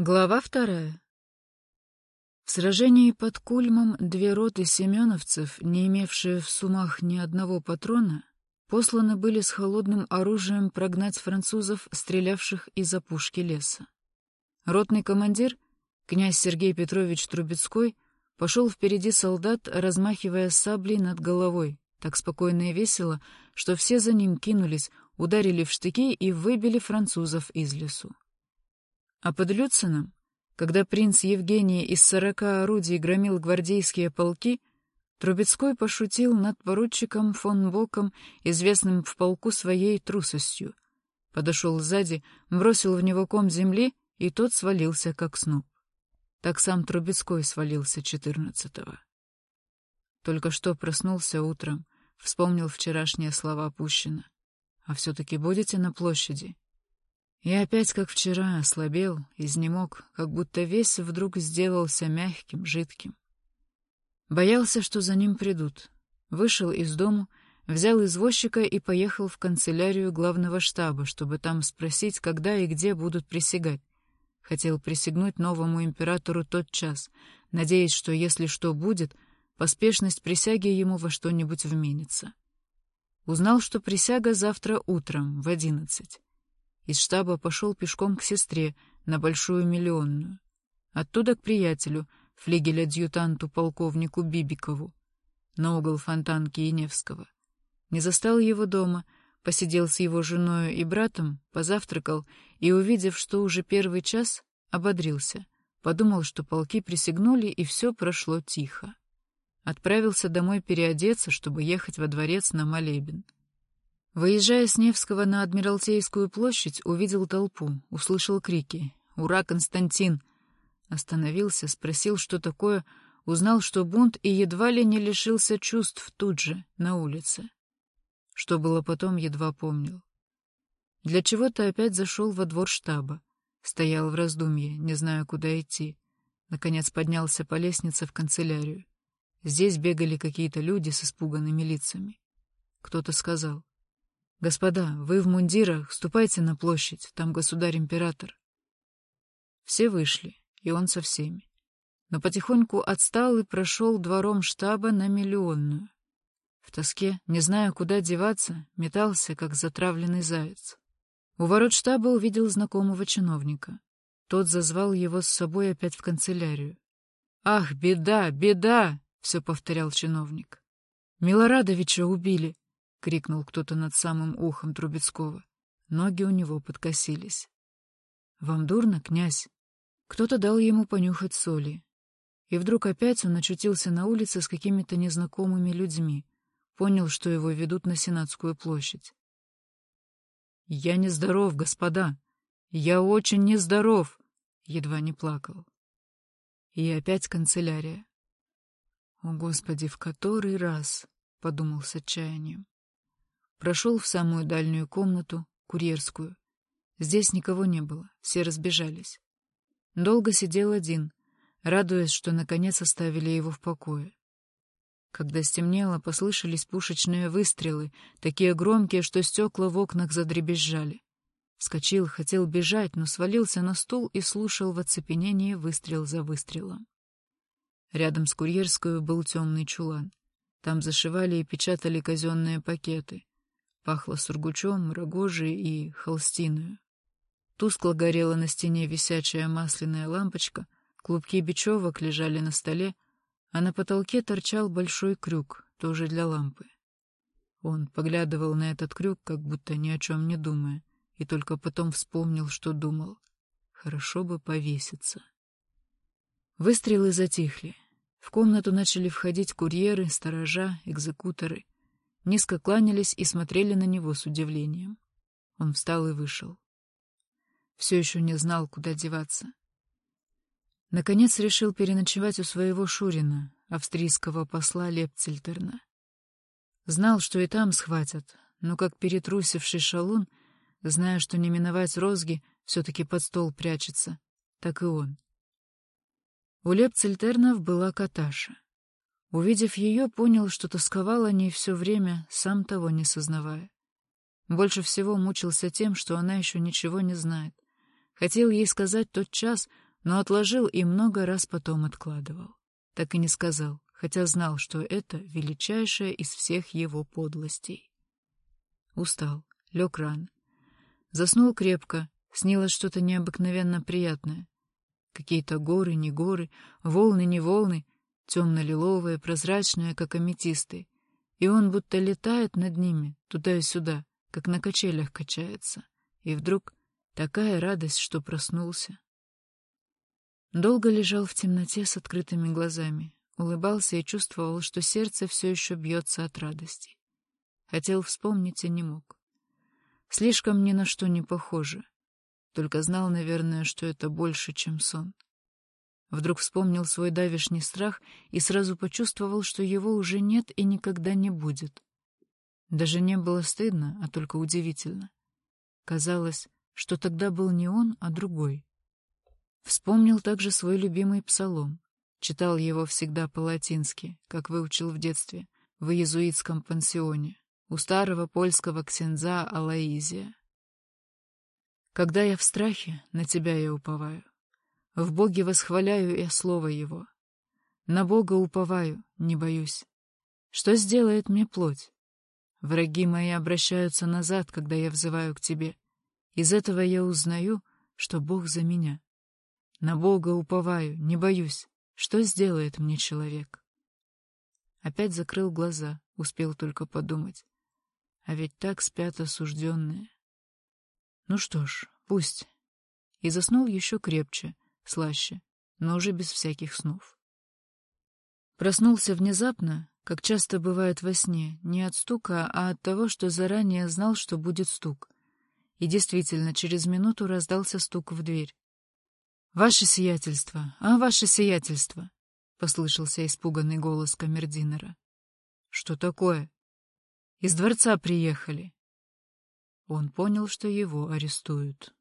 Глава вторая. В сражении под Кульмом две роты семеновцев, не имевшие в сумах ни одного патрона, посланы были с холодным оружием прогнать французов, стрелявших из опушки леса. Ротный командир, князь Сергей Петрович Трубецкой, пошел впереди солдат, размахивая саблей над головой, так спокойно и весело, что все за ним кинулись, ударили в штыки и выбили французов из лесу. А под Люцином, когда принц Евгений из сорока орудий громил гвардейские полки, Трубецкой пошутил над поручиком фон Боком, известным в полку своей трусостью. Подошел сзади, бросил в него ком земли, и тот свалился, как снуп. Так сам Трубецкой свалился четырнадцатого. Только что проснулся утром, вспомнил вчерашние слова Пущина. «А все-таки будете на площади?» И опять, как вчера, ослабел, изнемог, как будто весь вдруг сделался мягким, жидким. Боялся, что за ним придут. Вышел из дому, взял извозчика и поехал в канцелярию главного штаба, чтобы там спросить, когда и где будут присягать. Хотел присягнуть новому императору тот час, надеясь, что если что будет, поспешность присяги ему во что-нибудь вменится. Узнал, что присяга завтра утром в одиннадцать. Из штаба пошел пешком к сестре на Большую Миллионную. Оттуда к приятелю, флигель-адъютанту полковнику Бибикову, на угол фонтанки и Невского. Не застал его дома, посидел с его женой и братом, позавтракал и, увидев, что уже первый час, ободрился. Подумал, что полки присягнули, и все прошло тихо. Отправился домой переодеться, чтобы ехать во дворец на молебен. Выезжая с Невского на Адмиралтейскую площадь, увидел толпу, услышал крики «Ура, Константин!» Остановился, спросил, что такое, узнал, что бунт, и едва ли не лишился чувств тут же, на улице. Что было потом, едва помнил. Для чего-то опять зашел во двор штаба. Стоял в раздумье, не зная, куда идти. Наконец поднялся по лестнице в канцелярию. Здесь бегали какие-то люди с испуганными лицами. Кто-то сказал. «Господа, вы в мундирах, ступайте на площадь, там государь-император». Все вышли, и он со всеми. Но потихоньку отстал и прошел двором штаба на миллионную. В тоске, не зная, куда деваться, метался, как затравленный заяц. У ворот штаба увидел знакомого чиновника. Тот зазвал его с собой опять в канцелярию. «Ах, беда, беда!» — все повторял чиновник. «Милорадовича убили!» — крикнул кто-то над самым ухом Трубецкого. Ноги у него подкосились. — Вам дурно, князь? Кто-то дал ему понюхать соли. И вдруг опять он очутился на улице с какими-то незнакомыми людьми. Понял, что его ведут на Сенатскую площадь. — Я нездоров, господа! Я очень нездоров! — едва не плакал. И опять канцелярия. — О, Господи, в который раз! — подумал с отчаянием. Прошел в самую дальнюю комнату, курьерскую. Здесь никого не было, все разбежались. Долго сидел один, радуясь, что наконец оставили его в покое. Когда стемнело, послышались пушечные выстрелы, такие громкие, что стекла в окнах задребезжали. Вскочил, хотел бежать, но свалился на стул и слушал в оцепенении выстрел за выстрелом. Рядом с курьерской был темный чулан. Там зашивали и печатали казенные пакеты. Пахло сургучом, рогожей и холстиною. Тускло горела на стене висячая масляная лампочка, клубки бечевок лежали на столе, а на потолке торчал большой крюк, тоже для лампы. Он поглядывал на этот крюк, как будто ни о чем не думая, и только потом вспомнил, что думал. Хорошо бы повеситься. Выстрелы затихли. В комнату начали входить курьеры, сторожа, экзекуторы — низко кланялись и смотрели на него с удивлением. Он встал и вышел. Все еще не знал, куда деваться. Наконец решил переночевать у своего Шурина, австрийского посла Лепцельтерна. Знал, что и там схватят, но как перетрусивший шалун, зная, что не миновать розги, все-таки под стол прячется, так и он. У Лепцельтернов была Каташа. Увидев ее, понял, что тосковал о ней все время, сам того не сознавая. Больше всего мучился тем, что она еще ничего не знает. Хотел ей сказать тот час, но отложил и много раз потом откладывал. Так и не сказал, хотя знал, что это величайшая из всех его подлостей. Устал, лег рано. Заснул крепко, снилось что-то необыкновенно приятное. Какие-то горы, не горы, волны, не волны, темно-лиловые, прозрачные, как аметисты. И он будто летает над ними, туда и сюда, как на качелях качается. И вдруг такая радость, что проснулся. Долго лежал в темноте с открытыми глазами, улыбался и чувствовал, что сердце все еще бьется от радости. Хотел вспомнить и не мог. Слишком ни на что не похоже. Только знал, наверное, что это больше, чем сон. Вдруг вспомнил свой давишний страх и сразу почувствовал, что его уже нет и никогда не будет. Даже не было стыдно, а только удивительно. Казалось, что тогда был не он, а другой. Вспомнил также свой любимый псалом. Читал его всегда по-латински, как выучил в детстве, в иезуитском пансионе, у старого польского ксенза Алаизия. Когда я в страхе, на тебя я уповаю. В Боге восхваляю я слово Его. На Бога уповаю, не боюсь. Что сделает мне плоть? Враги мои обращаются назад, когда я взываю к тебе. Из этого я узнаю, что Бог за меня. На Бога уповаю, не боюсь. Что сделает мне человек? Опять закрыл глаза, успел только подумать. А ведь так спят осужденные. Ну что ж, пусть. И заснул еще крепче, слаще, но уже без всяких снов. Проснулся внезапно, как часто бывает во сне, не от стука, а от того, что заранее знал, что будет стук. И действительно, через минуту раздался стук в дверь. «Ваше сиятельство! А, ваше сиятельство!» — послышался испуганный голос камердинера. «Что такое?» «Из дворца приехали». Он понял, что его арестуют.